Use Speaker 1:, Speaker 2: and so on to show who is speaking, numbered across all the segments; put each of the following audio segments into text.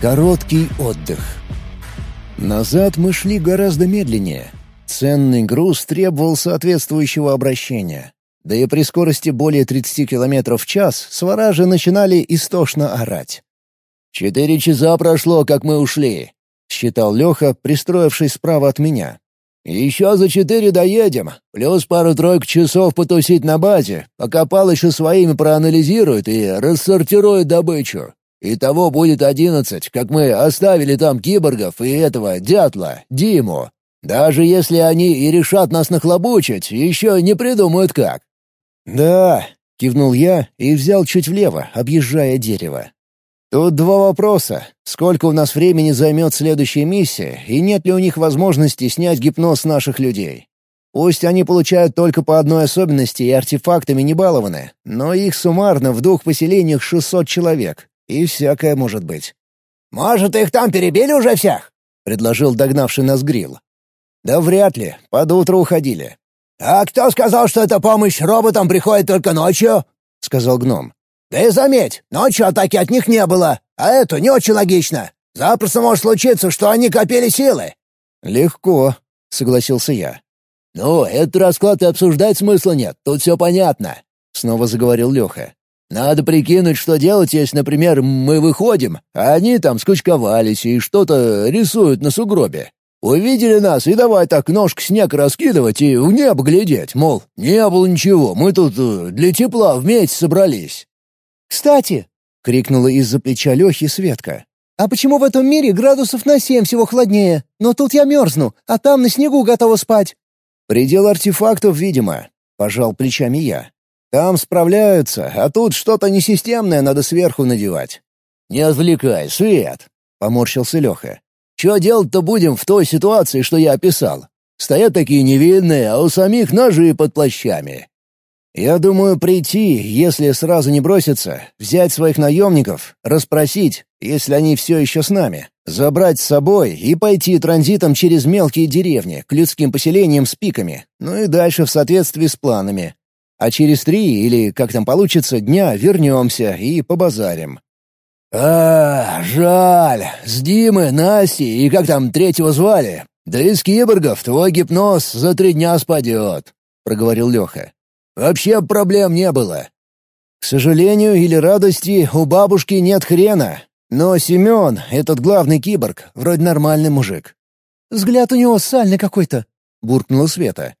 Speaker 1: Короткий отдых. Назад мы шли гораздо медленнее. Ценный груз требовал соответствующего обращения. Да и при скорости более 30 км в час сваражи начинали истошно орать. «Четыре часа прошло, как мы ушли», — считал Леха, пристроившись справа от меня. «Еще за четыре доедем, плюс пару-тройку часов потусить на базе, пока Палыча своими проанализирует и рассортирует добычу. Итого будет одиннадцать, как мы оставили там киборгов и этого дятла, Диму. Даже если они и решат нас нахлобучить, еще не придумают как». «Да», — кивнул я и взял чуть влево, объезжая дерево. «Тут два вопроса. Сколько у нас времени займет следующая миссия, и нет ли у них возможности снять гипноз наших людей? Пусть они получают только по одной особенности и артефактами не балованы, но их суммарно в двух поселениях 600 человек, и всякое может быть.
Speaker 2: «Может, их там перебили уже всех?»
Speaker 1: — предложил догнавший нас Грил. «Да вряд ли. Под утро уходили».
Speaker 2: «А кто сказал, что эта помощь роботам приходит только ночью?» — сказал гном. «Да и заметь, ночью атаки от них не было, а это не очень логично. Запросто может случиться, что они копили силы».
Speaker 1: «Легко», — согласился я.
Speaker 2: «Ну, этот расклад и обсуждать смысла нет, тут все понятно», — снова заговорил Леха. Надо прикинуть, что делать, если, например, мы выходим, а они там скучковались и что-то рисуют на сугробе. Увидели нас и давай так ножку снег раскидывать и в небо глядеть, мол, не было ничего, мы тут э, для тепла вместе собрались.
Speaker 3: «Кстати!» — крикнула из-за плеча Лехи Светка. «А почему в этом мире градусов на семь всего хладнее? Но тут я мерзну, а там на снегу готова спать».
Speaker 1: «Предел артефактов, видимо», — пожал плечами я. Там справляются, а тут что-то несистемное надо сверху надевать».
Speaker 2: «Не отвлекай, Свет!» — поморщился Леха. «Чего делать-то будем в той ситуации, что я описал? Стоят такие невинные, а у самих ножи под плащами».
Speaker 1: «Я думаю, прийти, если сразу не броситься, взять своих наемников, расспросить, если они все еще с нами, забрать с собой и пойти транзитом через мелкие деревни к людским поселениям с пиками, ну и дальше в соответствии с планами, а через три, или как там получится, дня вернемся и побазарим.
Speaker 2: «А, жаль. С Димы, Настей и как там третьего звали? Да из киборгов твой гипноз за три дня спадет», — проговорил Леха. «Вообще проблем не было».
Speaker 1: «К сожалению или радости, у бабушки нет хрена. Но Семен, этот главный киборг, вроде нормальный мужик».
Speaker 3: «Взгляд у него сальный какой-то», — буркнула Света.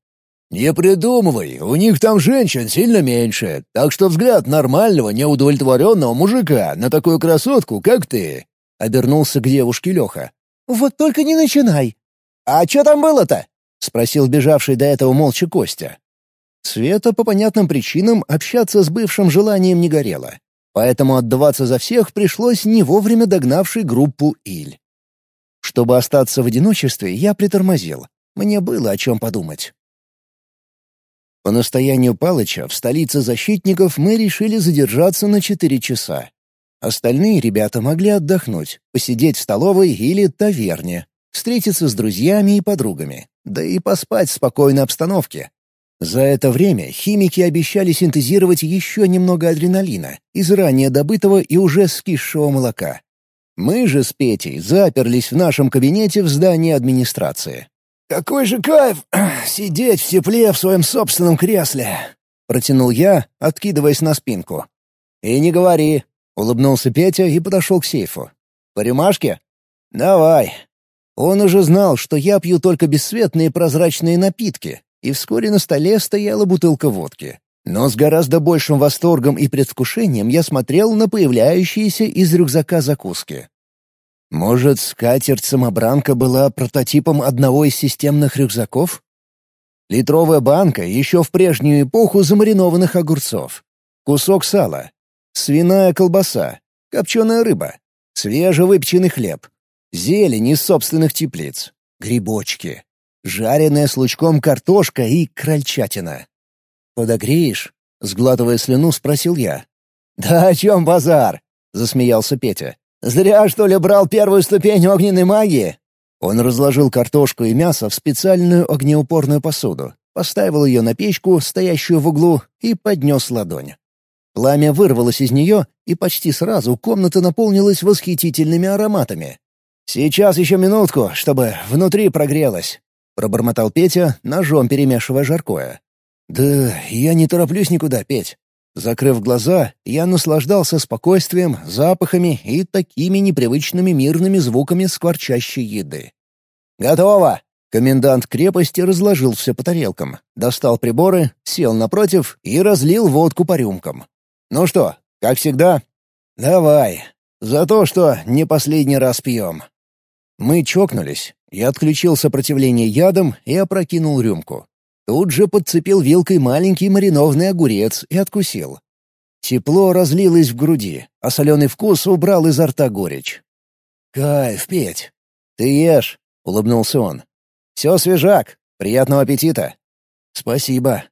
Speaker 2: «Не придумывай, у них там женщин сильно меньше, так что взгляд нормального, неудовлетворенного мужика на такую красотку, как ты», — обернулся к девушке Леха.
Speaker 3: «Вот только не начинай».
Speaker 1: «А что там было-то?» — спросил бежавший до этого молча Костя. Света по понятным причинам общаться с бывшим желанием не горела, поэтому отдаваться за всех пришлось не вовремя догнавшей группу Иль. Чтобы остаться в одиночестве, я притормозил. Мне было о чем подумать. По настоянию Палыча в столице защитников мы решили задержаться на четыре часа. Остальные ребята могли отдохнуть, посидеть в столовой или таверне, встретиться с друзьями и подругами, да и поспать в спокойной обстановке. За это время химики обещали синтезировать еще немного адреналина из ранее добытого и уже скисшего молока. Мы же с Петей заперлись в нашем кабинете в здании администрации.
Speaker 2: «Какой же кайф сидеть в тепле в своем собственном кресле!»
Speaker 1: — протянул я, откидываясь на спинку. «И не говори!» — улыбнулся Петя и подошел к сейфу. «По рюмашке?» «Давай!» Он уже знал, что я пью только бесцветные прозрачные напитки, и вскоре на столе стояла бутылка водки. Но с гораздо большим восторгом и предвкушением я смотрел на появляющиеся из рюкзака закуски. Может, скатерть-самобранка была прототипом одного из системных рюкзаков? Литровая банка еще в прежнюю эпоху замаринованных огурцов. Кусок сала. Свиная колбаса. Копченая рыба. Свежевыпеченный хлеб. Зелень из собственных теплиц. Грибочки. Жареная с лучком картошка и крольчатина. «Подогреешь?» — сглатывая слюну, спросил я. «Да о чем базар?» — засмеялся Петя. Зря, что ли, брал первую ступень огненной магии?» Он разложил картошку и мясо в специальную огнеупорную посуду, поставил ее на печку, стоящую в углу, и поднес ладонь. Пламя вырвалось из нее, и почти сразу комната наполнилась восхитительными ароматами. «Сейчас еще минутку, чтобы внутри прогрелось», — пробормотал Петя, ножом перемешивая жаркое. «Да я не тороплюсь никуда, Петь». Закрыв глаза, я наслаждался спокойствием, запахами и такими непривычными мирными звуками скворчащей еды. «Готово!» Комендант крепости разложил все по тарелкам, достал приборы, сел напротив и разлил водку по рюмкам. «Ну что, как всегда?» «Давай. За то, что не последний раз пьем». Мы чокнулись. Я отключил сопротивление ядом и опрокинул рюмку. Тут же подцепил вилкой маленький маринованный огурец и откусил. Тепло разлилось в груди, а соленый вкус убрал изо рта горечь. «Кайф, Петь!» «Ты ешь!» — улыбнулся он. «Все свежак. Приятного аппетита!» «Спасибо.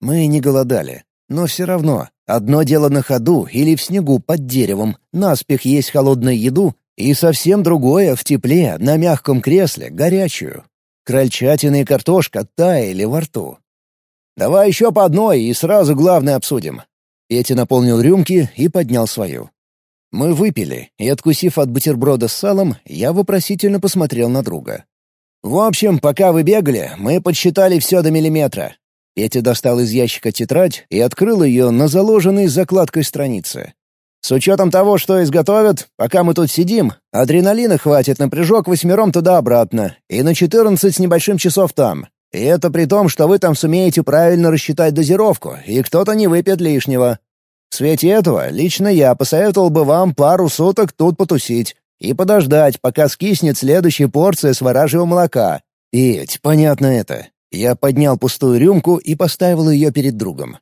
Speaker 1: Мы не голодали. Но все равно, одно дело на ходу или в снегу под деревом, наспех есть холодную еду, и совсем другое в тепле, на мягком кресле, горячую. Крольчатина и картошка таяли во рту. «Давай еще по одной и сразу главное обсудим». Петя наполнил рюмки и поднял свою. Мы выпили, и, откусив от бутерброда с салом, я вопросительно посмотрел на друга. «В общем, пока вы бегали, мы подсчитали все до миллиметра. Петя достал из ящика тетрадь и открыл ее на заложенной закладкой странице. «С учетом того, что изготовят, пока мы тут сидим, адреналина хватит на прыжок восьмером туда-обратно и на четырнадцать с небольшим часов там. И это при том, что вы там сумеете правильно рассчитать дозировку, и кто-то не выпьет лишнего. В свете этого лично я посоветовал бы вам пару суток тут потусить и подождать, пока скиснет следующая порция сваражьего молока. Ведь понятно это. Я поднял пустую рюмку и поставил ее перед другом.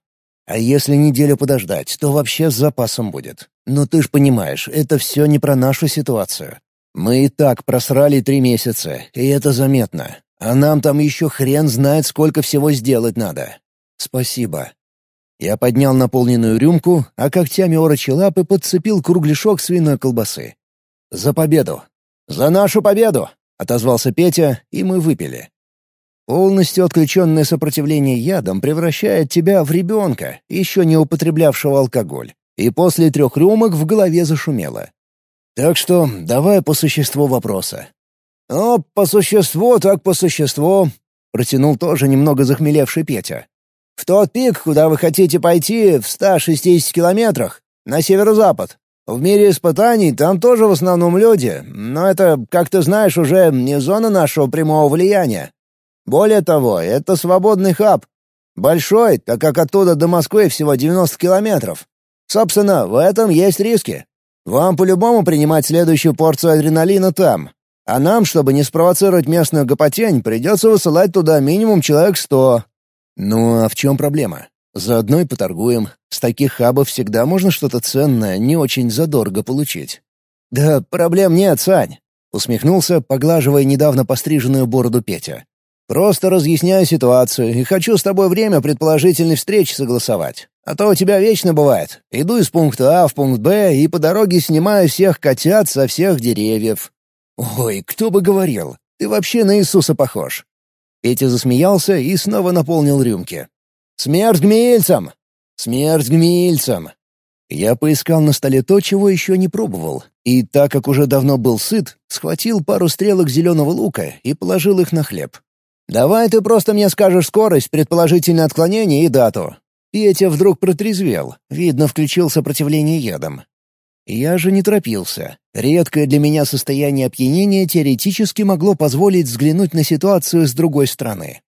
Speaker 1: А если неделю подождать, то вообще с запасом будет. Но ты ж понимаешь, это все не про нашу ситуацию. Мы и так просрали три месяца, и это заметно. А нам там еще хрен знает, сколько всего сделать надо. Спасибо. Я поднял наполненную рюмку, а когтями орочи лапы подцепил кругляшок свиной колбасы. «За победу!» «За нашу победу!» — отозвался Петя, и мы выпили. Полностью отключенное сопротивление ядом превращает тебя в ребенка, еще не употреблявшего алкоголь. И после трех рюмок в голове зашумело. Так что давай по существу вопроса. «О, по существу, так по существу», — протянул тоже немного захмелевший Петя. «В тот пик, куда вы хотите пойти, в 160 километрах, на северо-запад. В мире испытаний там тоже в основном люди, но это, как ты знаешь, уже не зона нашего прямого влияния. Более того, это свободный хаб. Большой, так как оттуда до Москвы всего 90 километров. Собственно, в этом есть риски. Вам по-любому принимать следующую порцию адреналина там. А нам, чтобы не спровоцировать местную гопотень, придется высылать туда минимум человек сто. Ну а в чем проблема? Заодно и поторгуем. С таких хабов всегда можно что-то ценное, не очень задорого получить. «Да проблем нет, Сань», — усмехнулся, поглаживая недавно постриженную бороду Петя. Просто разъясняю ситуацию и хочу с тобой время предположительной встречи согласовать. А то у тебя вечно бывает. Иду из пункта А в пункт Б и по дороге снимаю всех котят со всех деревьев. Ой, кто бы говорил, ты вообще на Иисуса похож. Петя засмеялся и снова наполнил рюмки. «Смерть гмельцам! Смерть гмельцам!» Я поискал на столе то, чего еще не пробовал, и, так как уже давно был сыт, схватил пару стрелок зеленого лука и положил их на хлеб. «Давай ты просто мне скажешь скорость, предположительное отклонение и дату». Петя вдруг протрезвел, видно, включил сопротивление ядом. Я же не торопился. Редкое для меня состояние опьянения теоретически могло позволить взглянуть на ситуацию с другой стороны.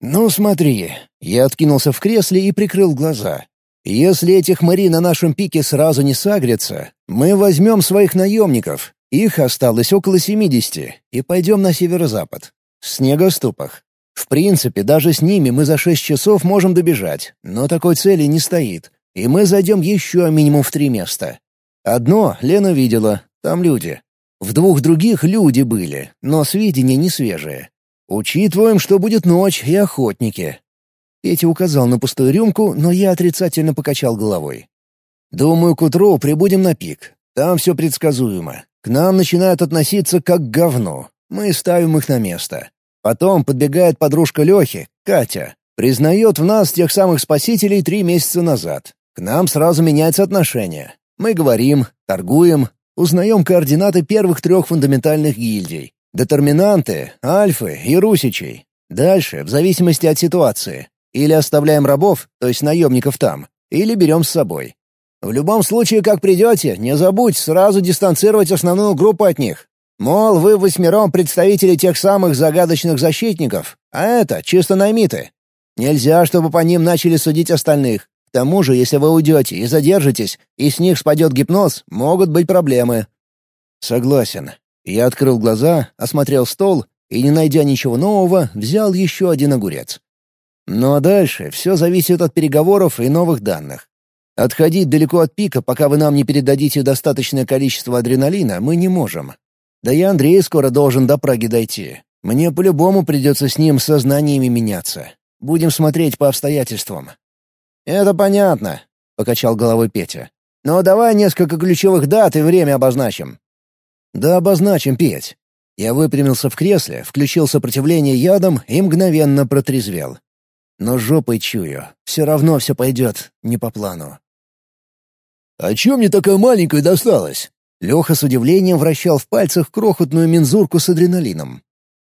Speaker 1: «Ну смотри». Я откинулся в кресле и прикрыл глаза. «Если этих мари на нашем пике сразу не сагрятся, мы возьмем своих наемников, их осталось около семидесяти, и пойдем на северо-запад. В снегоступах. В принципе, даже с ними мы за шесть часов можем добежать, но такой цели не стоит, и мы зайдем еще минимум в три места. Одно Лена видела, там люди. В двух других люди были, но сведения не свежие. Учитываем, что будет ночь и охотники. Петя указал на пустую рюмку, но я отрицательно покачал головой. Думаю, к утру прибудем на пик. Там все предсказуемо. К нам начинают относиться как к говну. Мы ставим их на место. Потом подбегает подружка Лехи, Катя. Признает в нас тех самых спасителей три месяца назад. К нам сразу меняется отношение. Мы говорим, торгуем, узнаем координаты первых трех фундаментальных гильдий. Детерминанты, альфы и русичей. Дальше, в зависимости от ситуации. Или оставляем рабов, то есть наемников там, или берем с собой. В любом случае, как придете, не забудь сразу дистанцировать основную группу от них. Мол, вы восьмером представители тех самых загадочных защитников, а это чисто наймиты. Нельзя, чтобы по ним начали судить остальных. К тому же, если вы уйдете и задержитесь, и с них спадет гипноз, могут быть проблемы». «Согласен». Я открыл глаза, осмотрел стол и, не найдя ничего нового, взял еще один огурец. Ну а дальше все зависит от переговоров и новых данных. Отходить далеко от пика, пока вы нам не передадите достаточное количество адреналина, мы не можем. Да и Андрей скоро должен до Праги дойти. Мне по-любому придется с ним сознаниями меняться. Будем смотреть по обстоятельствам». «Это понятно», — покачал головой Петя. «Но давай несколько ключевых дат и время обозначим». «Да обозначим, Петь». Я выпрямился в кресле, включил сопротивление ядом и мгновенно протрезвел. Но жопой чую, все равно все пойдет не по плану.
Speaker 2: «А чем мне такая маленькая досталась?»
Speaker 1: Леха с удивлением вращал в пальцах крохотную мензурку с адреналином.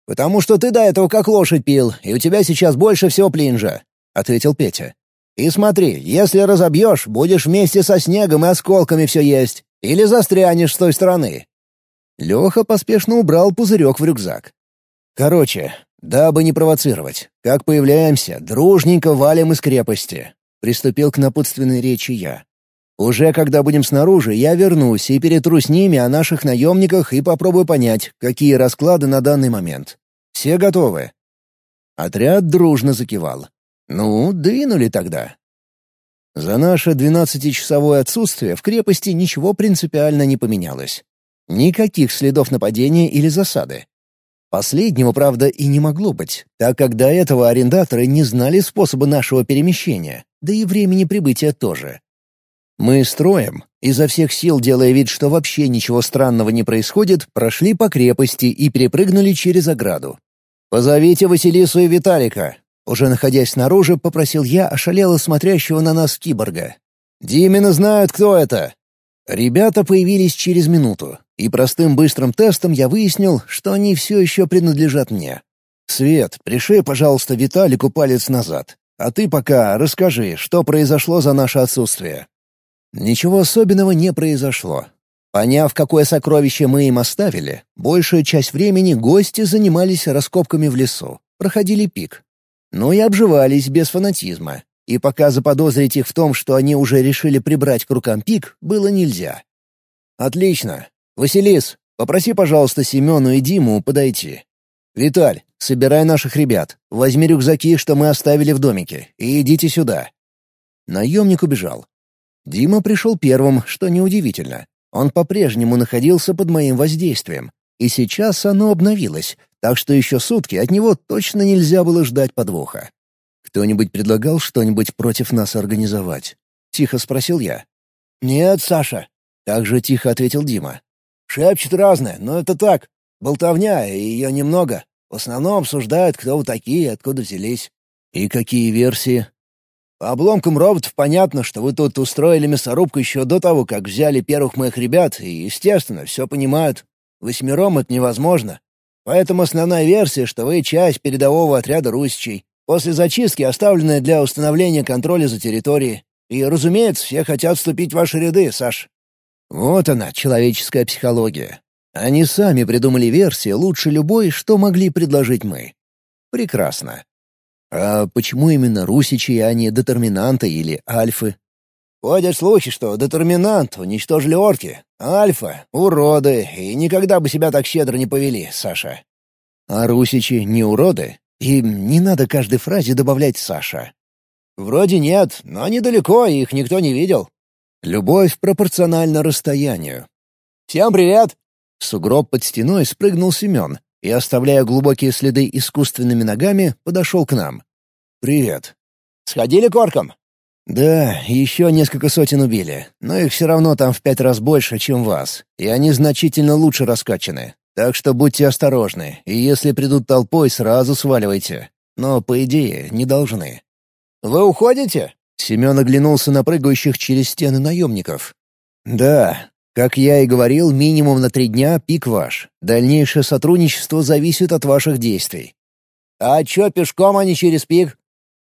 Speaker 1: «Потому что ты до этого как лошадь пил, и у тебя сейчас больше всего плинжа», — ответил Петя. «И смотри, если разобьешь, будешь вместе со снегом и осколками все есть, или застрянешь с той стороны». Леха поспешно убрал пузырек в рюкзак. «Короче, дабы не провоцировать, как появляемся, дружненько валим из крепости», — приступил к напутственной речи я. Уже когда будем снаружи, я вернусь и перетру с ними о наших наемниках и попробую понять, какие расклады на данный момент. Все готовы?» Отряд дружно закивал. «Ну, двинули тогда». За наше двенадцатичасовое отсутствие в крепости ничего принципиально не поменялось. Никаких следов нападения или засады. Последнего, правда, и не могло быть, так как до этого арендаторы не знали способа нашего перемещения, да и времени прибытия тоже. Мы строем, изо всех сил делая вид, что вообще ничего странного не происходит, прошли по крепости и перепрыгнули через ограду. «Позовите Василису и Виталика», — уже находясь снаружи, попросил я ошалело смотрящего на нас киборга. «Димина знают, кто это». Ребята появились через минуту, и простым быстрым тестом я выяснил, что они все еще принадлежат мне. «Свет, пришей, пожалуйста, Виталику палец назад, а ты пока расскажи, что произошло за наше отсутствие». Ничего особенного не произошло. Поняв, какое сокровище мы им оставили, большую часть времени гости занимались раскопками в лесу, проходили пик. Ну и обживались без фанатизма. И пока заподозрить их в том, что они уже решили прибрать к рукам пик, было нельзя. «Отлично. Василис, попроси, пожалуйста, Семену и Диму подойти. Виталь, собирай наших ребят, возьми рюкзаки, что мы оставили в домике, и идите сюда». Наемник убежал. Дима пришел первым, что неудивительно. Он по-прежнему находился под моим воздействием. И сейчас оно обновилось, так что еще сутки от него точно нельзя было ждать подвоха. «Кто-нибудь предлагал что-нибудь против нас организовать?» — тихо спросил я. «Нет, Саша», — так же тихо ответил Дима. «Шепчет разное, но это так. Болтовня, и ее немного. В основном обсуждают, кто вы такие, откуда взялись». «И какие версии?» По обломкам роботов понятно, что вы тут устроили мясорубку еще до того, как взяли первых моих ребят, и, естественно, все понимают. Восьмером это невозможно. Поэтому основная версия, что вы часть передового отряда русичей, после зачистки оставленная для установления контроля за территорией. И, разумеется, все хотят вступить в ваши ряды, Саш. Вот она, человеческая психология. Они сами придумали версии лучше любой, что могли предложить мы. Прекрасно. А почему именно русичи, а не детерминанты или альфы? Ходят слухи, что детерминант уничтожили орки, а альфа — уроды, и никогда бы себя так щедро не повели, Саша. А русичи не уроды? И не надо каждой фразе добавлять «Саша». Вроде нет, но недалеко, их никто не видел. Любовь пропорциональна расстоянию. «Всем привет!» Сугроб под стеной спрыгнул Семен, и, оставляя глубокие следы искусственными ногами, подошел к нам. «Привет». «Сходили к оркам?» «Да, еще несколько сотен убили, но их все равно там в пять раз больше, чем вас, и они значительно лучше раскачаны. Так что будьте осторожны, и если придут толпой, сразу сваливайте. Но, по идее, не должны». «Вы уходите?» Семен оглянулся на прыгающих через стены наемников. «Да, как я и говорил, минимум на три дня пик ваш. Дальнейшее сотрудничество зависит от ваших действий».
Speaker 2: «А чё пешком, а не через пик?»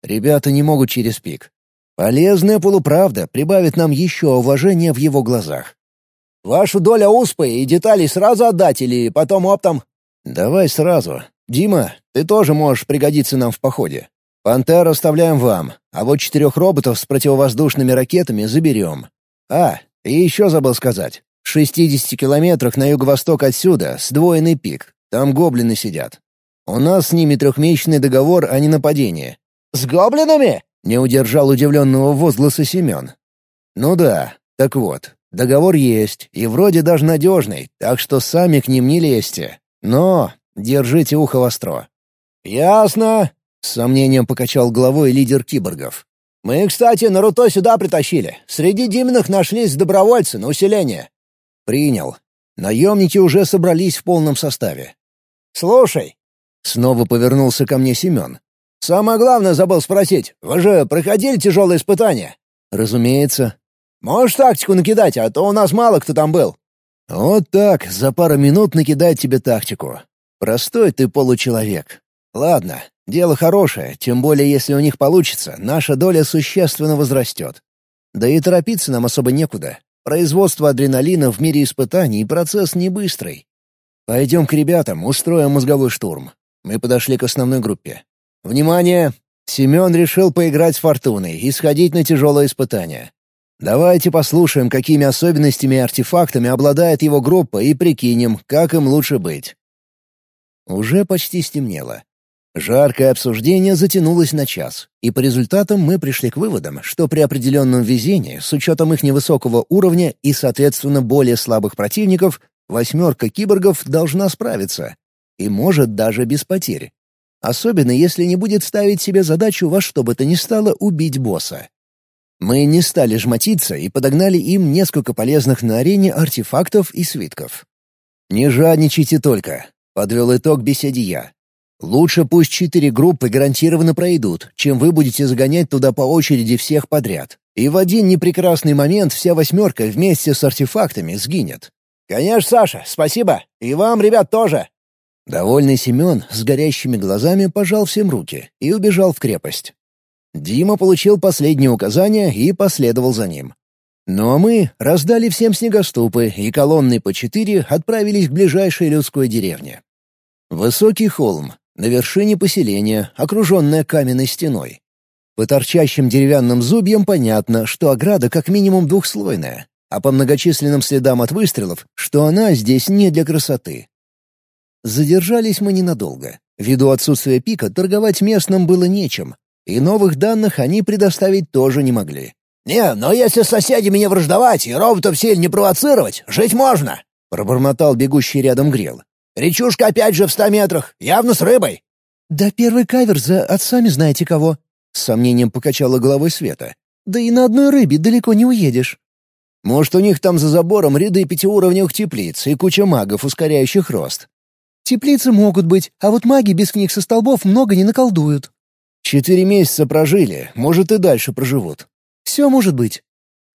Speaker 1: «Ребята не могут через пик. Полезная полуправда прибавит нам еще уважения в его глазах.
Speaker 2: Вашу долю успы и деталей сразу отдать или потом оптом?»
Speaker 1: «Давай сразу. Дима, ты тоже можешь пригодиться нам в походе. Пантер оставляем вам, а вот четырех роботов с противовоздушными ракетами заберем. А, и еще забыл сказать. В 60 километрах на юго-восток отсюда сдвоенный пик. Там гоблины сидят. У нас с ними трехмесячный договор о ненападении».
Speaker 2: «С гоблинами?»
Speaker 1: — не удержал удивленного возгласа Семен. «Ну да, так вот, договор есть, и вроде даже надежный, так что сами к ним не лезьте. Но держите ухо востро».
Speaker 2: «Ясно», — с сомнением покачал головой лидер киборгов. «Мы, кстати, Наруто сюда притащили. Среди Диминых нашлись добровольцы на усиление».
Speaker 1: «Принял. Наемники уже собрались в полном составе».
Speaker 2: «Слушай».
Speaker 1: Снова повернулся ко мне Семен.
Speaker 2: «Самое главное забыл спросить. Вы же проходили тяжелые испытания?»
Speaker 1: «Разумеется».
Speaker 2: «Можешь тактику накидать, а то у нас мало кто там был».
Speaker 1: «Вот так, за пару минут накидать тебе тактику. Простой ты получеловек. Ладно, дело хорошее, тем более если у них получится, наша доля существенно возрастет. Да и торопиться нам особо некуда. Производство адреналина в мире испытаний — процесс не быстрый. Пойдем к ребятам, устроим мозговой штурм. Мы подошли к основной группе. Внимание! Семен решил поиграть с Фортуной и сходить на тяжелое испытание. Давайте послушаем, какими особенностями и артефактами обладает его группа и прикинем, как им лучше быть. Уже почти стемнело. Жаркое обсуждение затянулось на час, и по результатам мы пришли к выводам, что при определенном везении, с учетом их невысокого уровня и, соответственно, более слабых противников, восьмерка киборгов должна справиться. И может даже без потерь. Особенно если не будет ставить себе задачу во что бы то ни стало убить босса. Мы не стали жмотиться и подогнали им несколько полезных на арене артефактов и свитков. «Не жадничайте только», — подвел итог беседе я. «Лучше пусть четыре группы гарантированно пройдут, чем вы будете загонять туда по очереди всех подряд. И в один непрекрасный момент вся восьмерка вместе с артефактами сгинет».
Speaker 2: «Конечно, Саша, спасибо. И вам, ребят, тоже».
Speaker 1: Довольный Семен с горящими глазами пожал всем руки и убежал в крепость. Дима получил последнее указание и последовал за ним. Ну а мы раздали всем снегоступы и колонны по четыре отправились к ближайшей людской деревне. Высокий холм, на вершине поселения, окруженная каменной стеной. По торчащим деревянным зубьям понятно, что ограда как минимум двухслойная, а по многочисленным следам от выстрелов, что она здесь не для красоты. Задержались мы ненадолго. Ввиду отсутствия пика торговать местным было нечем, и новых данных они предоставить тоже не могли.
Speaker 2: «Не, но если с соседями не враждовать и роботов сильно не провоцировать, жить можно!» — пробормотал бегущий рядом Грел. «Речушка опять же в ста метрах, явно с рыбой!»
Speaker 3: «Да первый кавер за отцами знаете кого!» — с сомнением покачала головой Света. «Да и на одной рыбе далеко не уедешь».
Speaker 1: «Может, у них там за забором ряды пятиуровневых теплиц и куча магов, ускоряющих рост?»
Speaker 3: «Теплицы могут быть, а вот маги без книг со столбов много не наколдуют».
Speaker 1: Четыре месяца прожили, может, и дальше проживут.
Speaker 3: Все может быть.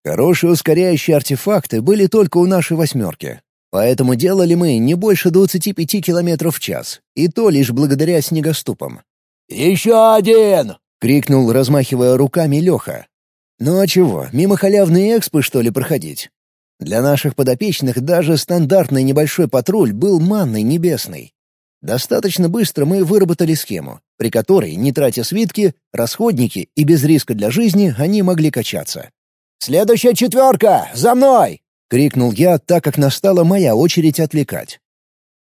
Speaker 1: Хорошие ускоряющие артефакты были только у нашей восьмерки. Поэтому делали мы не больше 25 километров в час, и то лишь благодаря снегоступам.
Speaker 2: «Еще один!»
Speaker 1: — крикнул, размахивая руками Леха. «Ну а чего, мимо халявные экспы, что ли, проходить?» Для наших подопечных даже стандартный небольшой патруль был манной небесной. Достаточно быстро мы выработали схему, при которой, не тратя свитки, расходники и без риска для жизни, они могли качаться.
Speaker 2: «Следующая четверка! За мной!»
Speaker 1: — крикнул я, так как настала моя очередь отвлекать.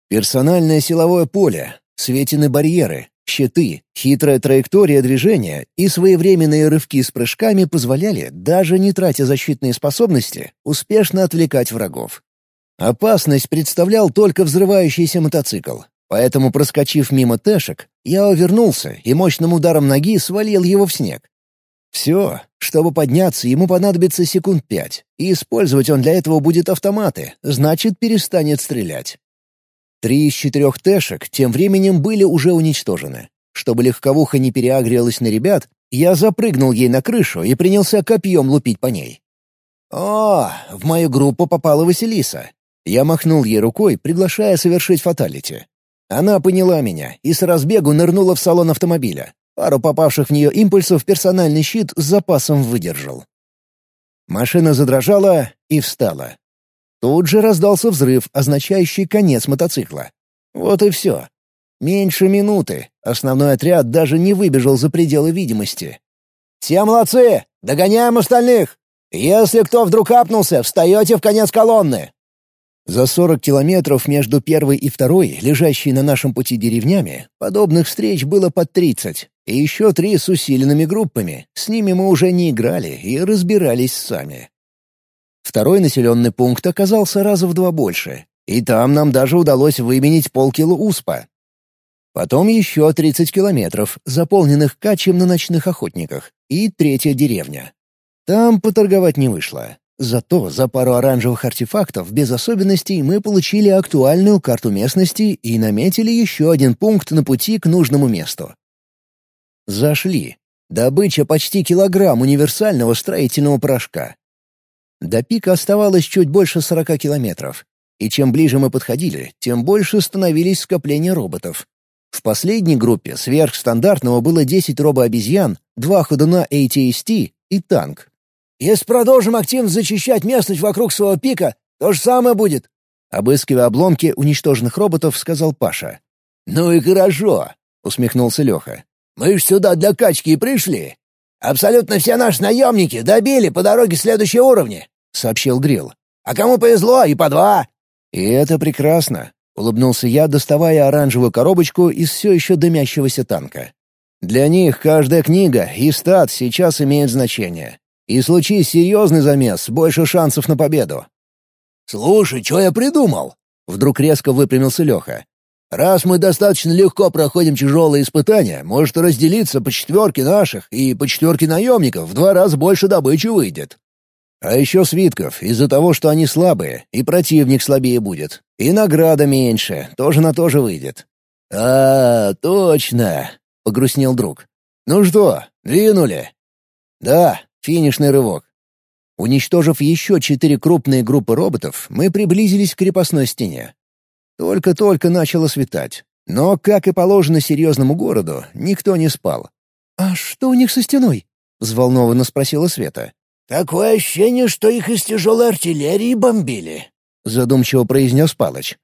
Speaker 1: Персональное силовое поле, светины барьеры, щиты, хитрая траектория движения и своевременные рывки с прыжками позволяли, даже не тратя защитные способности, успешно отвлекать врагов. Опасность представлял только взрывающийся мотоцикл, Поэтому, проскочив мимо Тэшек, я увернулся и мощным ударом ноги свалил его в снег. Все, чтобы подняться, ему понадобится секунд пять, и использовать он для этого будет автоматы, значит, перестанет стрелять. Три из четырех Тэшек тем временем были уже уничтожены. Чтобы легковуха не переагрилась на ребят, Я запрыгнул ей на крышу и принялся копьем лупить по ней. О, в мою группу попала Василиса. Я махнул ей рукой, приглашая совершить фаталити. Она поняла меня и с разбегу нырнула в салон автомобиля. Пару попавших в нее импульсов персональный щит с запасом выдержал. Машина задрожала и встала. Тут же раздался взрыв, означающий конец мотоцикла. Вот и все. Меньше минуты. Основной отряд даже не выбежал за пределы видимости. «Все молодцы! Догоняем остальных! Если кто вдруг апнулся, встаете в конец колонны!» За 40 километров между первой и второй, лежащей на нашем пути деревнями, подобных встреч было под 30, и еще три с усиленными группами. С ними мы уже не играли и разбирались сами. Второй населенный пункт оказался раза в два больше, и там нам даже удалось выменить полкило успа. Потом еще 30 километров, заполненных качем на ночных охотниках, и третья деревня. Там поторговать не вышло. Зато за пару оранжевых артефактов без особенностей мы получили актуальную карту местности и наметили еще один пункт на пути к нужному месту. Зашли. Добыча почти килограмм универсального строительного порошка. До пика оставалось чуть больше 40 километров. И чем ближе мы подходили, тем больше становились скопления роботов. В последней группе сверхстандартного было 10 робообезьян, два ходуна ATST и танк. «Если продолжим активно зачищать местность вокруг своего пика, то же самое будет», обыскивая обломки уничтоженных роботов, сказал Паша. «Ну и хорошо», — усмехнулся Леха. «Мы ж сюда для качки и пришли. Абсолютно все наши наемники добили по дороге следующие уровни», — сообщил Грил. «А кому повезло, и по два. «И это прекрасно», — улыбнулся я, доставая оранжевую коробочку из все еще дымящегося танка. «Для них каждая книга и стат сейчас имеют значение. И случись серьезный замес, больше шансов на победу». «Слушай, что я придумал?» — вдруг резко выпрямился Леха. «Раз мы достаточно легко проходим тяжелые испытания, может разделиться по четверке наших и по четверке наемников в два раза больше добычи выйдет. А еще свитков, из-за того, что они слабые, и противник слабее будет. И награда меньше, тоже на то же выйдет. «А, точно!» — погрустнел друг. «Ну что, двинули?» «Да, финишный рывок». Уничтожив еще четыре крупные группы роботов, мы приблизились к крепостной стене. Только-только начало светать. Но, как и положено серьезному городу, никто не спал.
Speaker 3: «А что у них со стеной?» — взволнованно спросила Света.
Speaker 2: «Такое ощущение, что их из тяжелой артиллерии бомбили», —
Speaker 1: задумчиво произнес Палыч.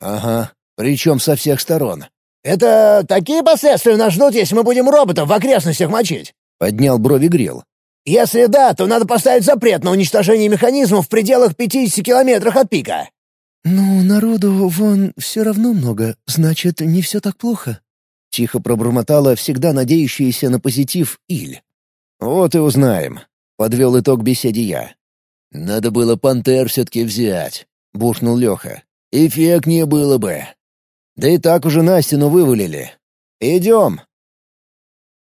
Speaker 1: «Ага, причем со всех сторон».
Speaker 2: «Это такие последствия нас ждут, если мы будем роботов в окрестностях мочить?»
Speaker 1: — поднял брови Грил.
Speaker 2: «Если да, то надо поставить запрет на уничтожение механизмов в пределах 50 километрах от пика».
Speaker 3: «Ну, народу вон все равно много, значит, не все так плохо», —
Speaker 1: тихо пробормотала всегда надеющаяся на позитив Иль. «Вот и узнаем. — подвел итог беседе я. «Надо было пантер все-таки взять», — буркнул Леха. «Эффектнее было бы». «Да и так уже на стену вывалили. Идем,